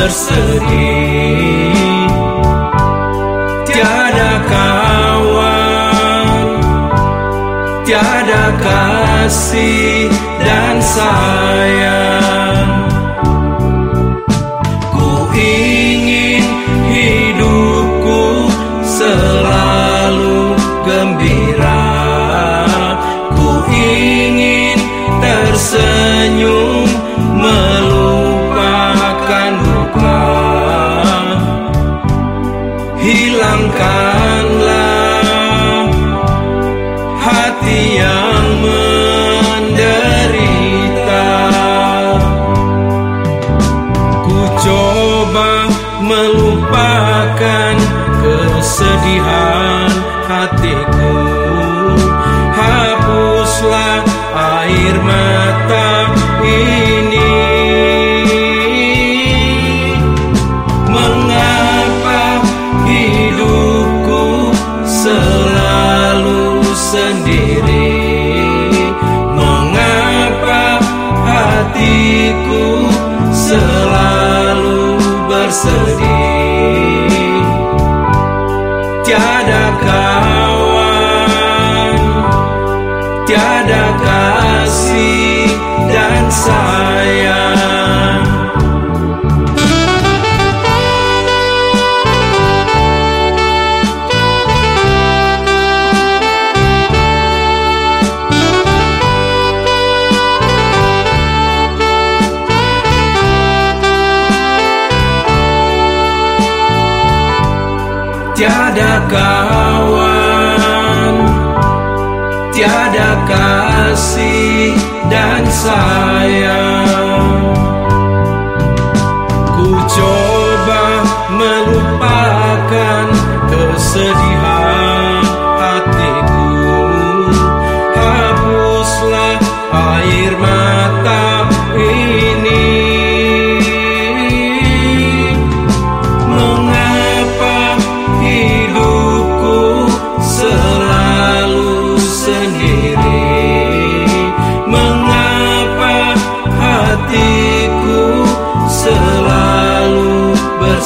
bersedih. Tiada kawan Tiada kasih dan sayang melupakan kesedihan hatiku. Hapuslah air mata ini. Mengapa hidupku selalu sendiri? Mengapa hatiku bersedih Tiada Tiada kawan. Tiada kasih dan sayang. Ku coba melupakan kesedihan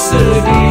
bersedih